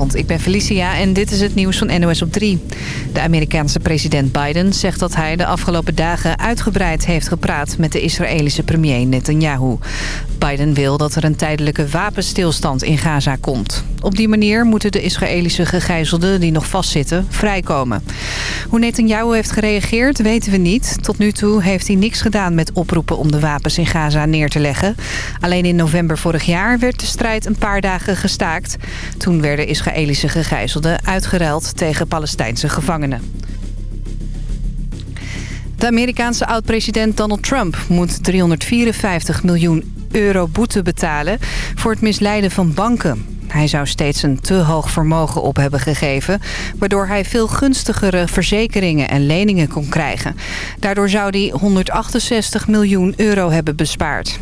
Ik ben Felicia en dit is het nieuws van NOS op 3. De Amerikaanse president Biden zegt dat hij de afgelopen dagen uitgebreid heeft gepraat met de Israëlische premier Netanyahu. Biden wil dat er een tijdelijke wapenstilstand in Gaza komt. Op die manier moeten de Israëlische gegijzelden die nog vastzitten vrijkomen. Hoe Netanyahu heeft gereageerd weten we niet. Tot nu toe heeft hij niks gedaan met oproepen om de wapens in Gaza neer te leggen. Alleen in november vorig jaar werd de strijd een paar dagen gestaakt. Toen werden Israëlische gegijzelden uitgeruild tegen Palestijnse gevangenen. De Amerikaanse oud-president Donald Trump moet 354 miljoen euro boete betalen voor het misleiden van banken. Hij zou steeds een te hoog vermogen op hebben gegeven... waardoor hij veel gunstigere verzekeringen en leningen kon krijgen. Daardoor zou hij 168 miljoen euro hebben bespaard.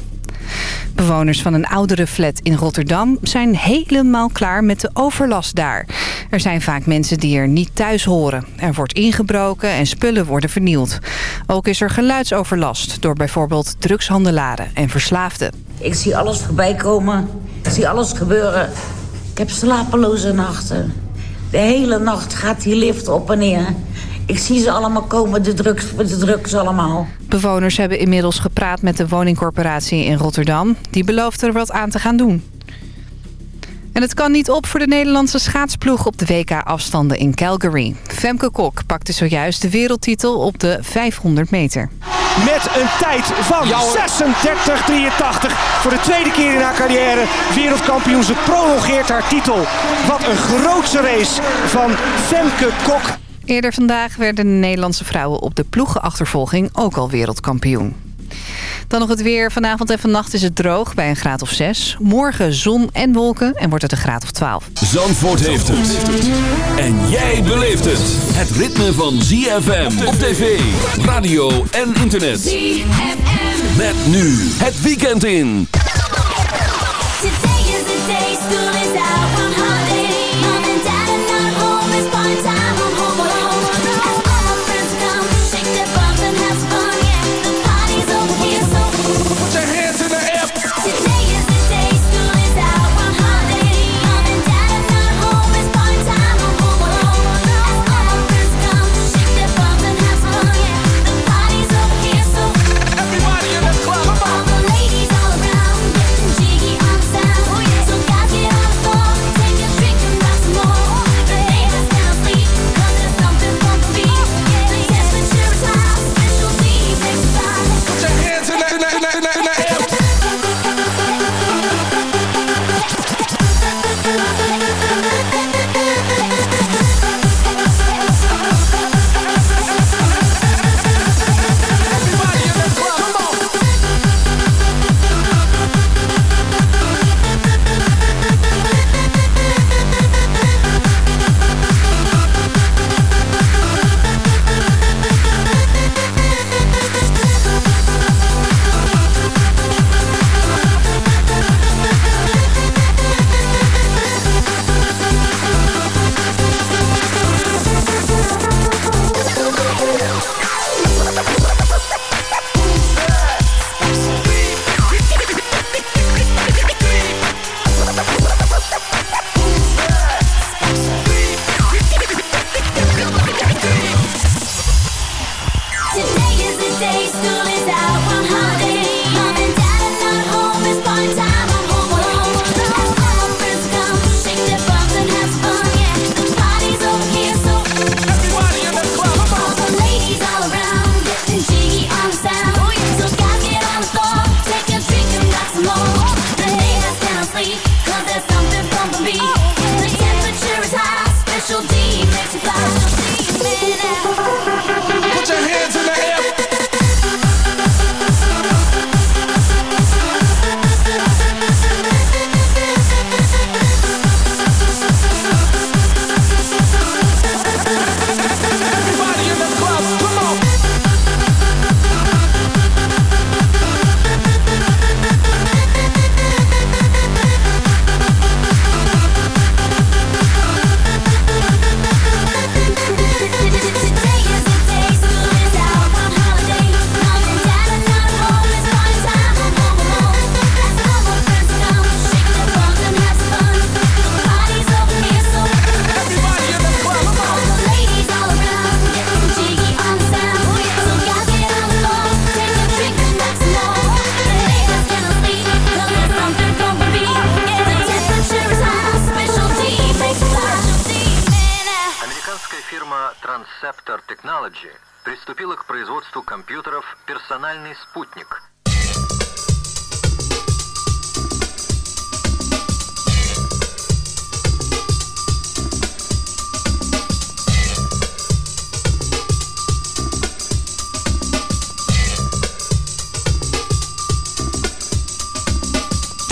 Bewoners van een oudere flat in Rotterdam zijn helemaal klaar met de overlast daar. Er zijn vaak mensen die er niet thuis horen. Er wordt ingebroken en spullen worden vernield. Ook is er geluidsoverlast door bijvoorbeeld drugshandelaren en verslaafden. Ik zie alles voorbij komen. Ik zie alles gebeuren. Ik heb slapeloze nachten. De hele nacht gaat die lift op en neer. Ik zie ze allemaal komen, de drugs, de drugs allemaal. Bewoners hebben inmiddels gepraat met de woningcorporatie in Rotterdam. Die belooft er wat aan te gaan doen. En het kan niet op voor de Nederlandse schaatsploeg op de WK-afstanden in Calgary. Femke Kok pakte zojuist de wereldtitel op de 500 meter. Met een tijd van 36-83 voor de tweede keer in haar carrière wereldkampioen. Ze prolongeert haar titel. Wat een grootse race van Femke Kok. Eerder vandaag werden de Nederlandse vrouwen op de ploegenachtervolging ook al wereldkampioen. Dan nog het weer. Vanavond en vannacht is het droog bij een graad of 6. Morgen zon en wolken en wordt het een graad of 12. Zandvoort heeft het. En jij beleeft het. Het ritme van ZFM op tv, radio en internet. ZFM. Met nu het weekend in. Today is the day school is out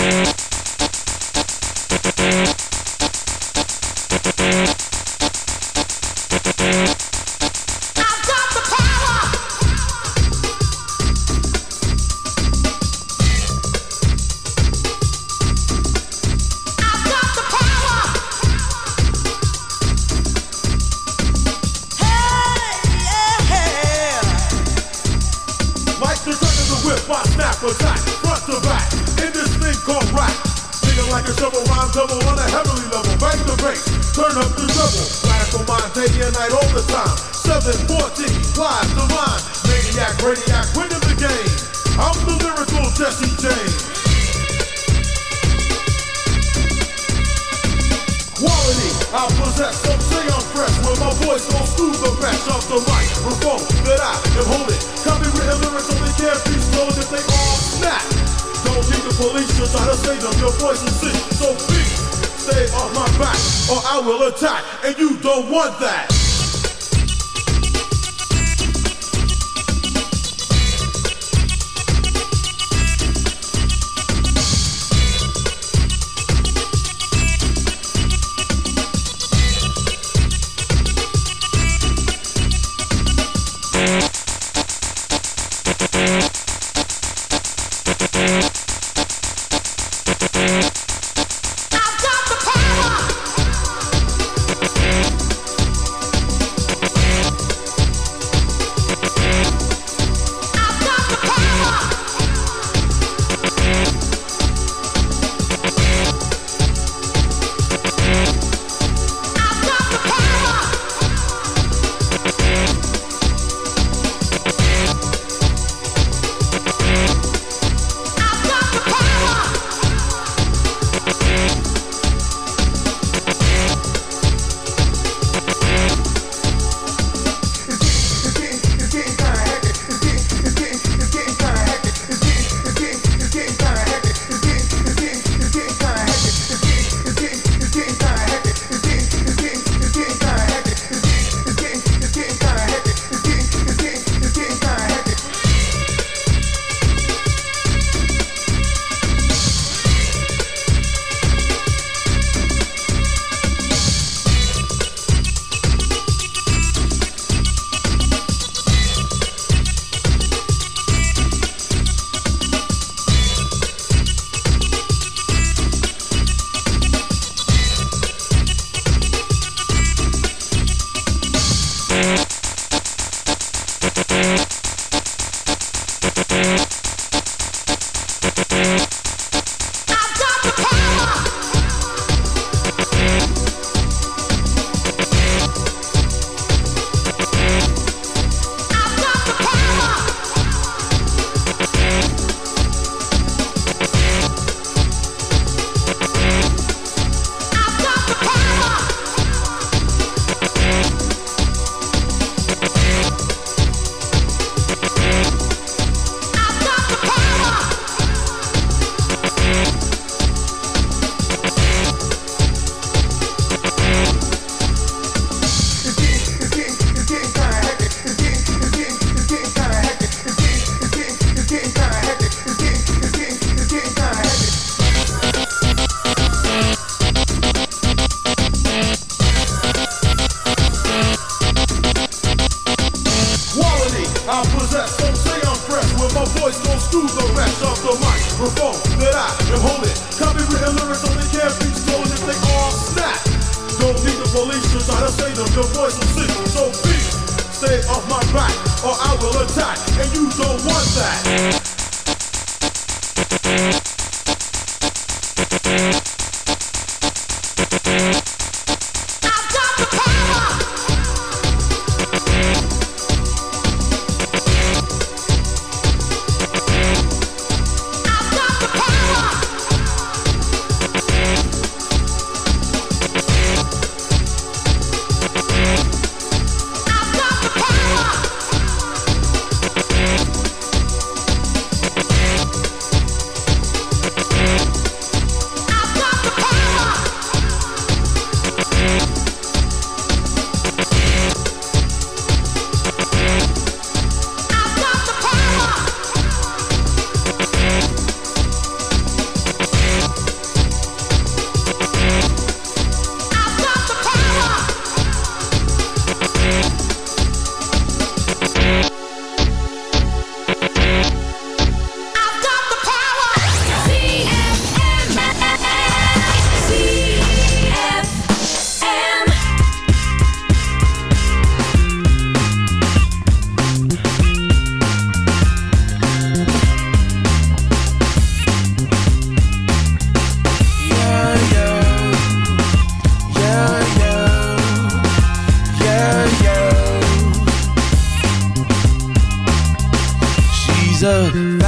Bye.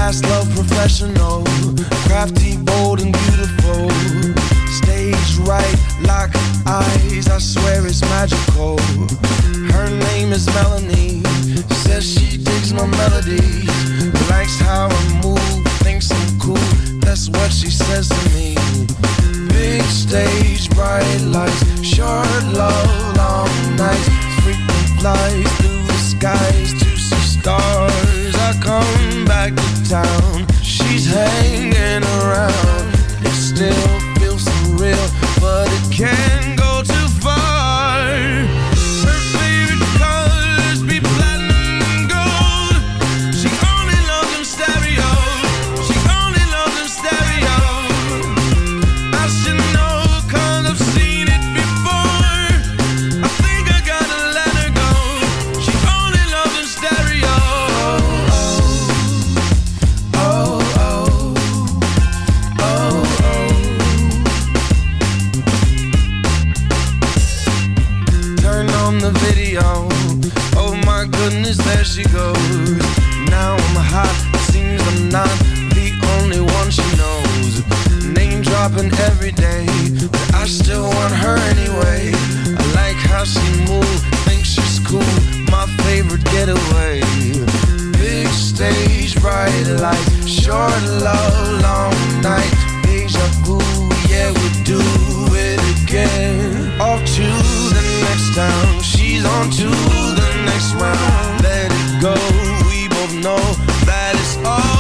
fast love professional, crafty, bold, and beautiful. Stage right, lock eyes, I swear it's magical. Her name is Melanie, says she digs my melodies, likes how I move, thinks I'm cool. That's what she says to me. Big stage, bright lights, short love, long nights, frequent flights through the skies to see stars. I come back to town. She's hanging around. It still feels surreal, but it can't. that is all.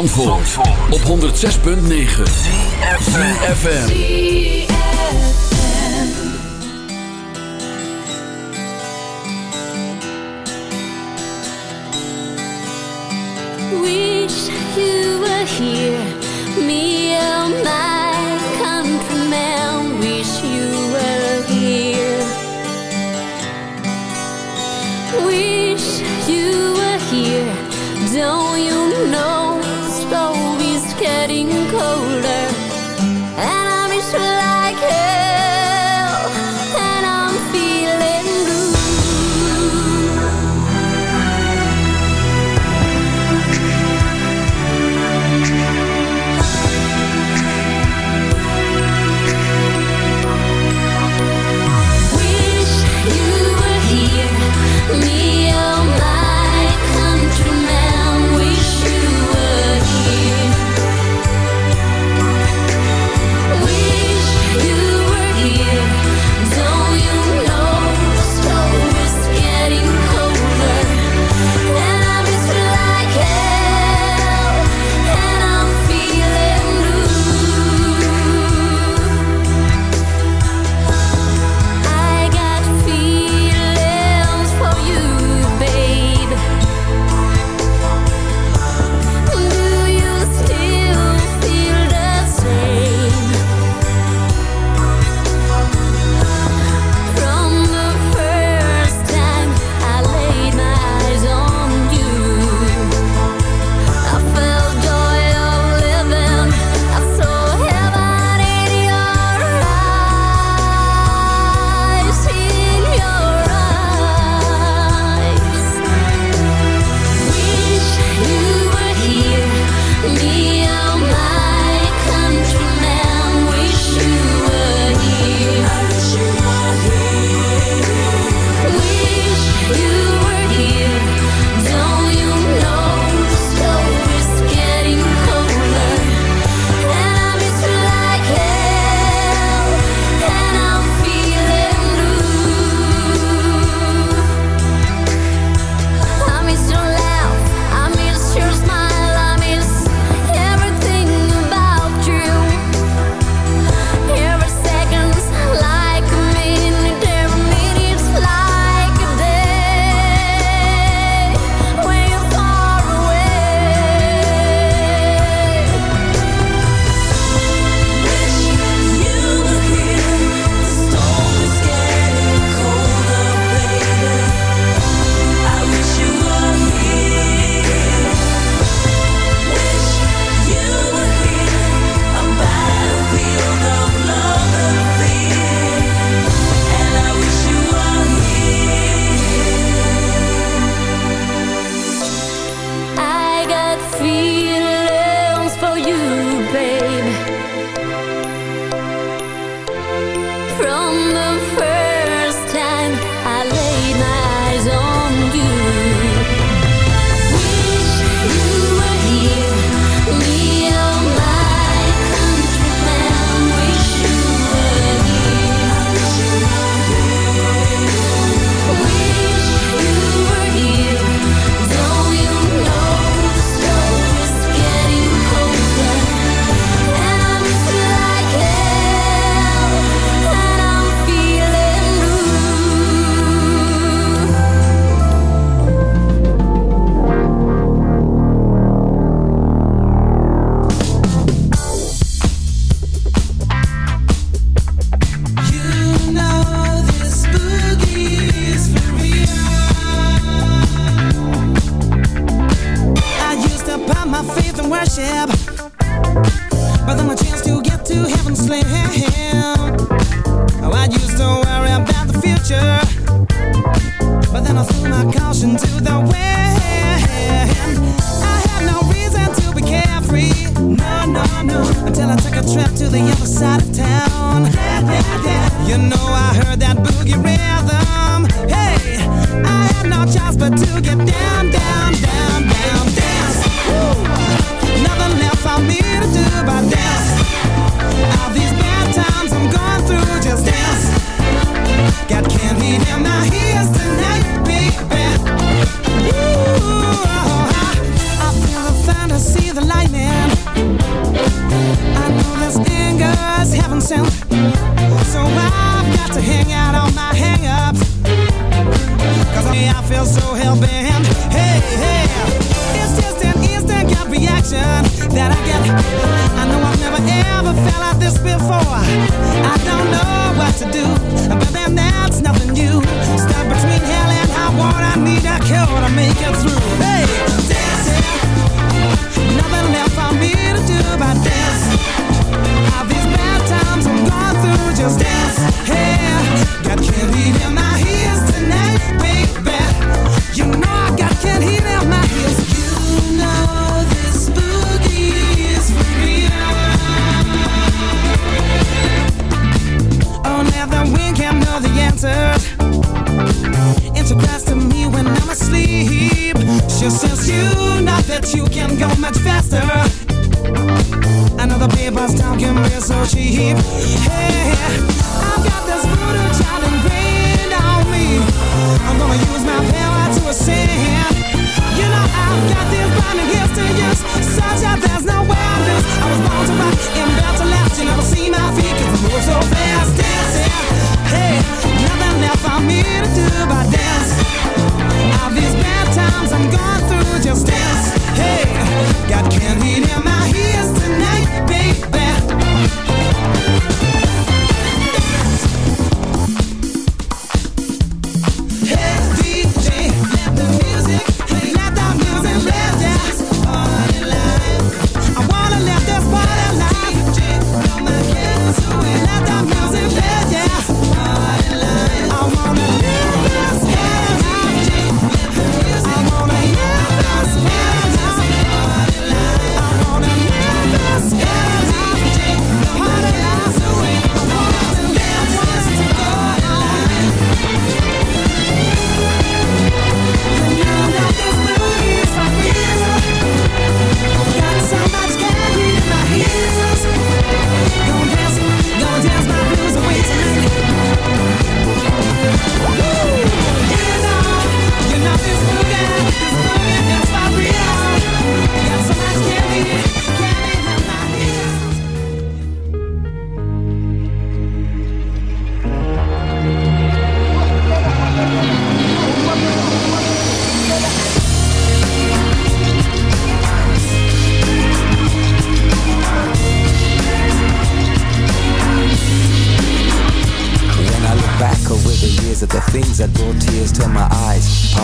Zandvoort, Zandvoort. op 106.9 CFFM Wish you were here, me and my To me when I'm asleep. She says you know that you can go much faster. The paper's talking real so cheap. Hey, I've got this voodoo child ingrained on me. I'm gonna use my power to ascend. You know I've got this burning gifts to use, such that there's no way I was born to rock and to. You never see my I move so fast. Hey, nothing left for me to do but dance. All these bad times I'm going through, just dance. Hey, got candy in my ears tonight, baby.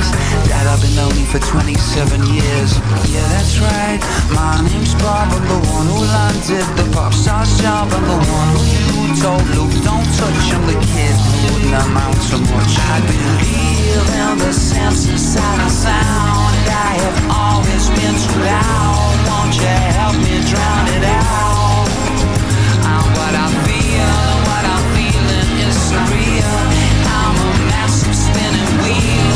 to. Dad, I've been lonely for 27 years. Yeah, that's right. My name's Bob. I'm the one who landed the pop star's job. I'm the one who you told Luke, don't touch. I'm the kid who wouldn't amount to much. I believe in the sense inside of sound. I have always been too loud. Won't you help me drown it out? And what I feel, what I'm feeling is surreal. I'm a massive spinning wheels,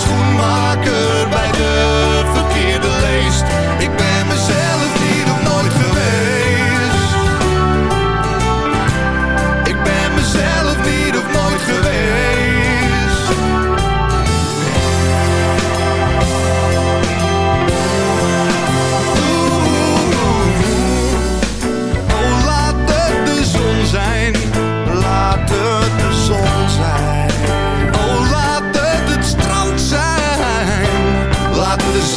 schoenmaker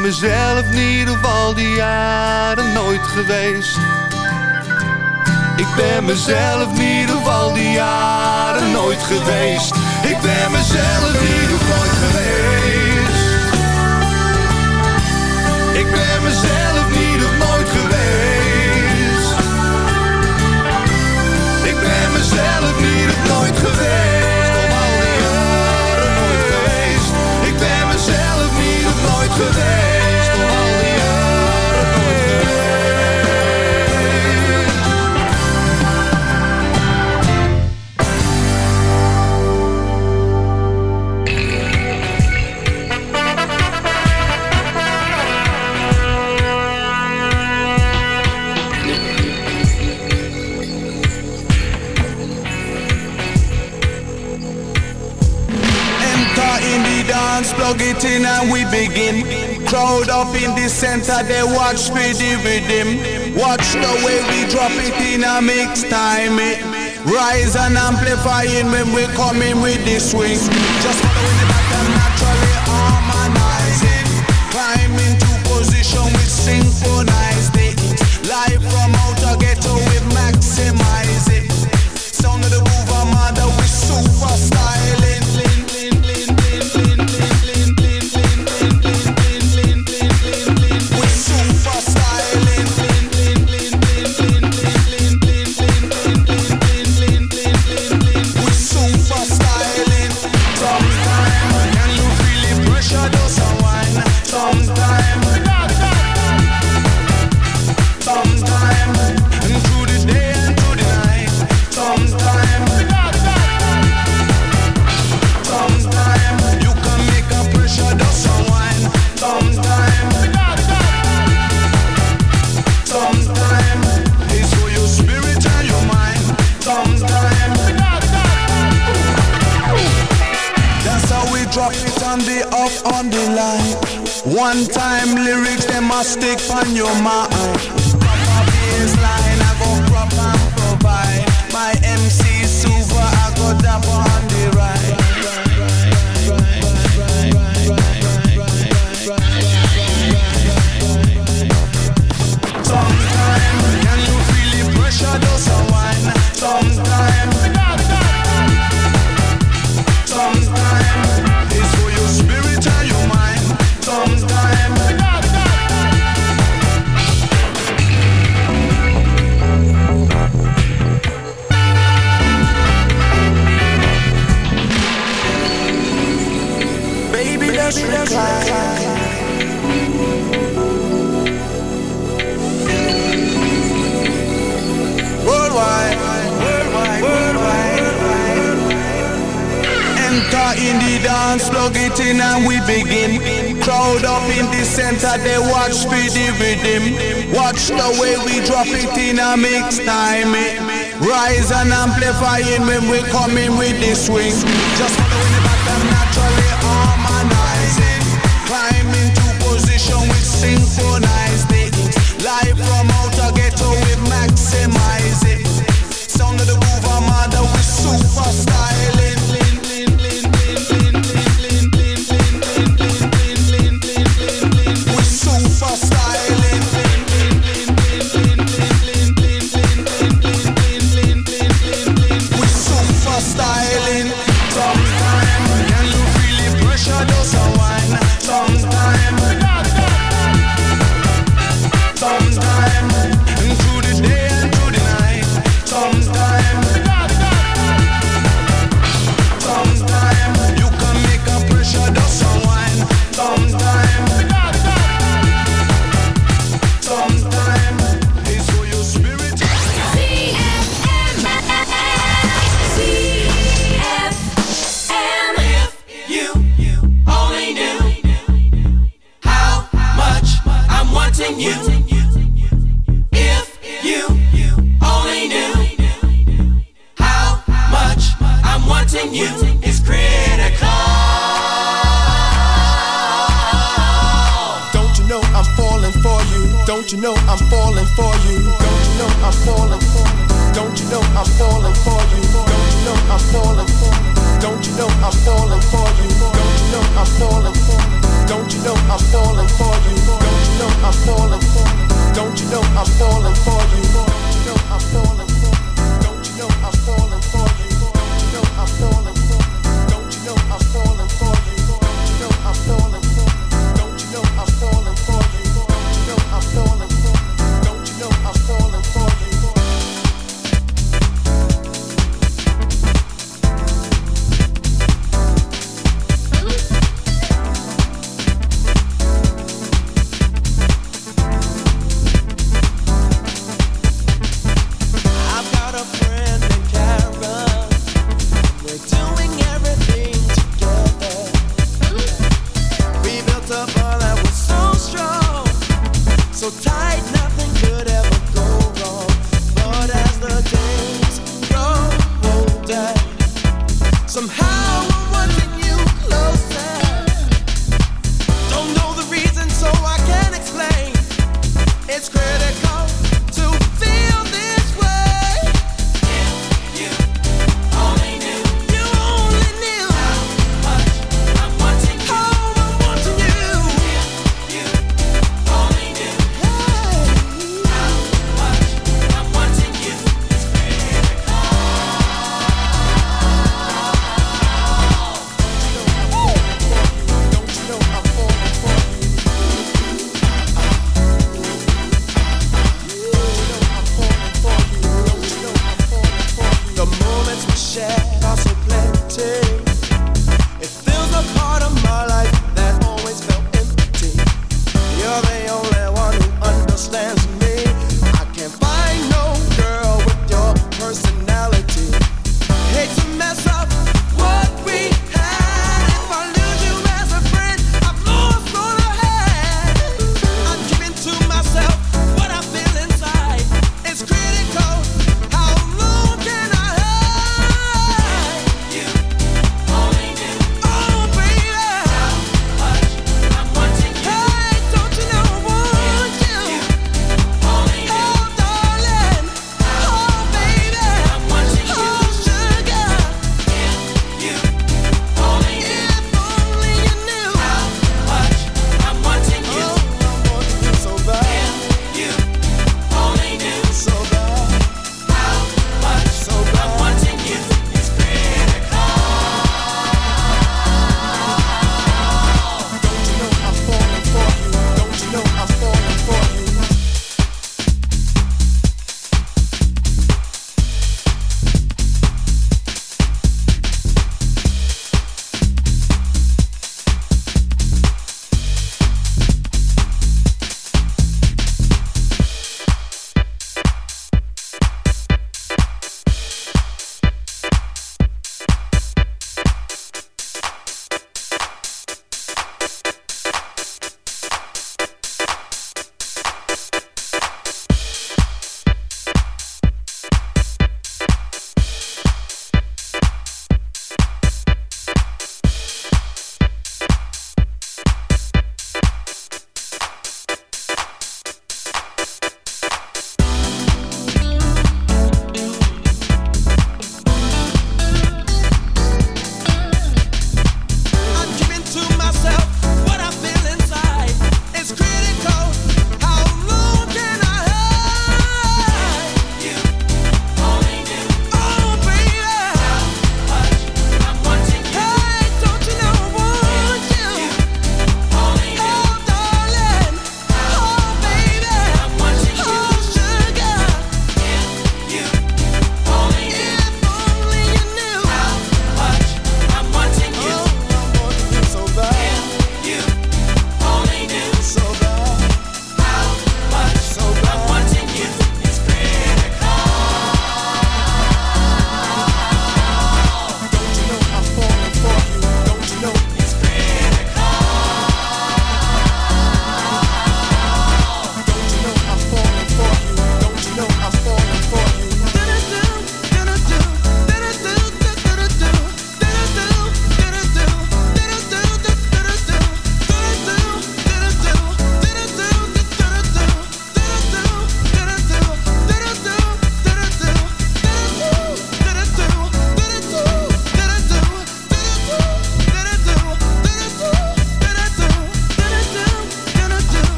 Ben mezelf niet of al die jaren nooit geweest. Ik ben mezelf niet of al die jaren nooit geweest. Ik ben mezelf niet of nooit geweest. Ik ben mezelf niet of nooit geweest. Ik ben mezelf niet of nooit geweest. Om plug it in and we begin. Crowd up in the center, they watch for the rhythm. Watch the way we drop it in a mix time. It rise and amplifying when we come in with the swing. Just following the pattern, naturally harmonizing. Climb into position, we synchronize it. Live from outer ghetto, we maximize center, they watch for the rhythm. Watch the way we drop it in a mix time. It. Rise and amplify amplifying when we coming with the swing. Just follow in the pattern naturally harmonizing. Climb into position with synchronize it. Live from outer ghetto, we maximize it. Sound of the groove, I'm we super stylish.